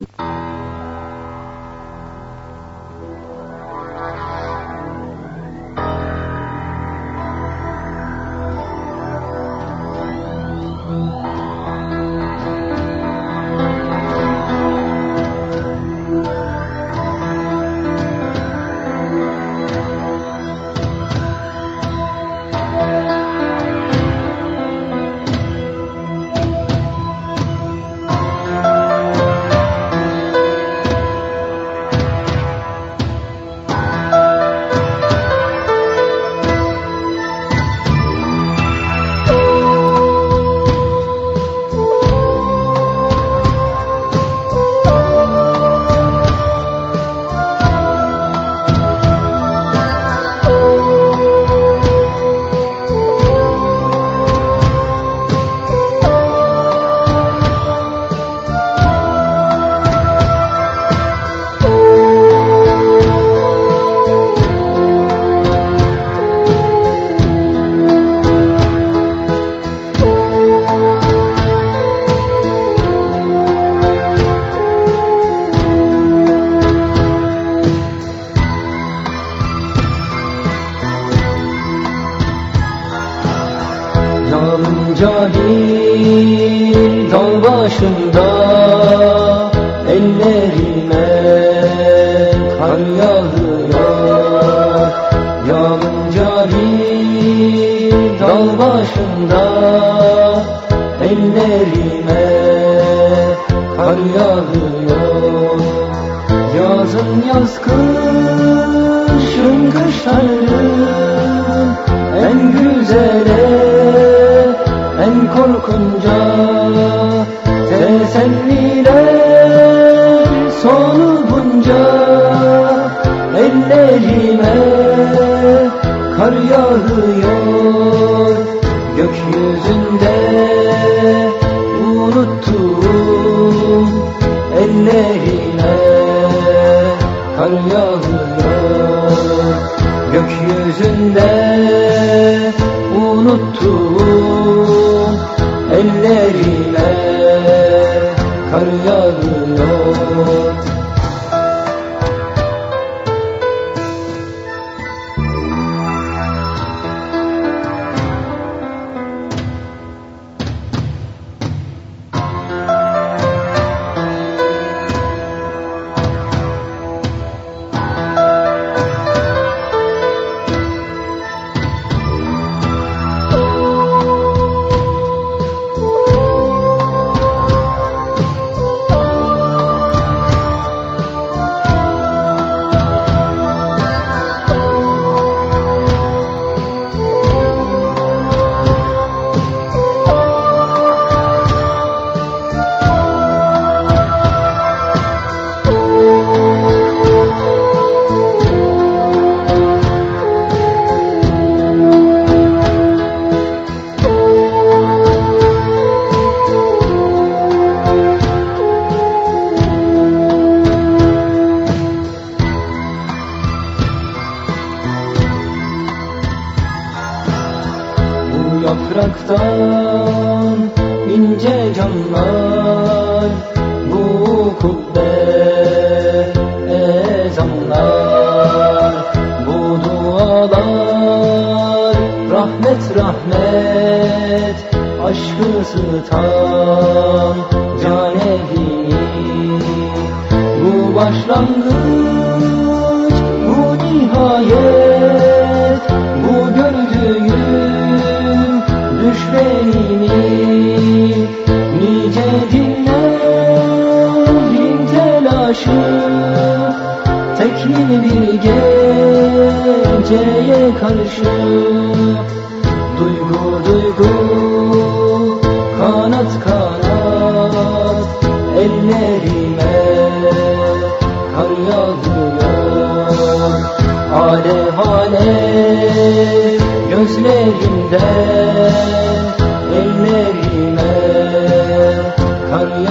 you başında ellerime kar yağıyor. Yağın cahil dal başında ellerime kar yağıyor. Yazın yaz kışın kış tanrım en güzele en korkunca teselliler sonu bunca ellerime kar yağıyor. Gökyüzünde unuttum ellerime kar yağıyor. Gökyüzünde unuttum kar yağıyor ince camlar Bu kubbe ezanlar Bu dualar rahmet rahmet Aşkı ısıtan can evini Bu başlangıç bu nihayet Bu gördüğüm düş geceye karşı Duygu duygu kanat kanat Ellerime kar yağıyor Alev alev gözlerimden Ellerime kar yağıyor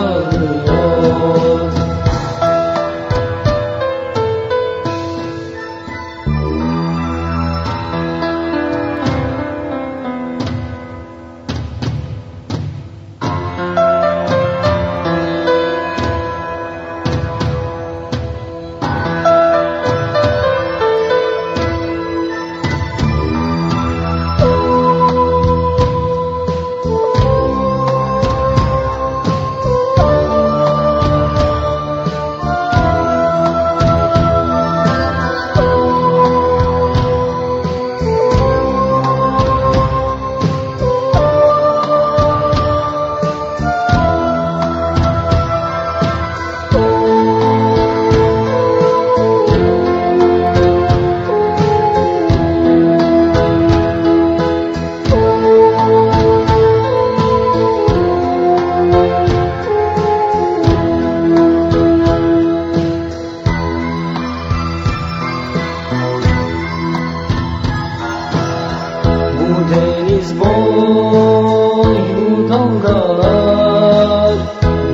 damgalar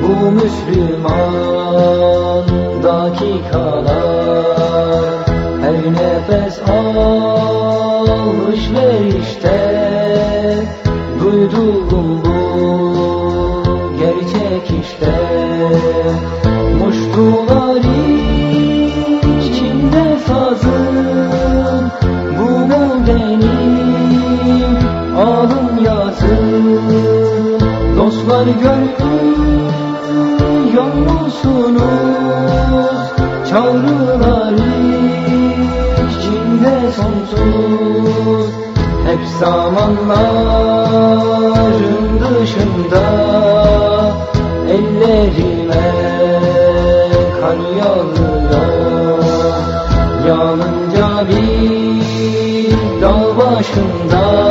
Bu Müslüman dakikalar. Her nefes alış verişte Duyduğum bu gerçek işte. Muştular dostlar görmüyor musunuz? Çağrılar içinde sonsuz Hep zamanların dışında Ellerime kar yağıyor Yanınca bir dağ başında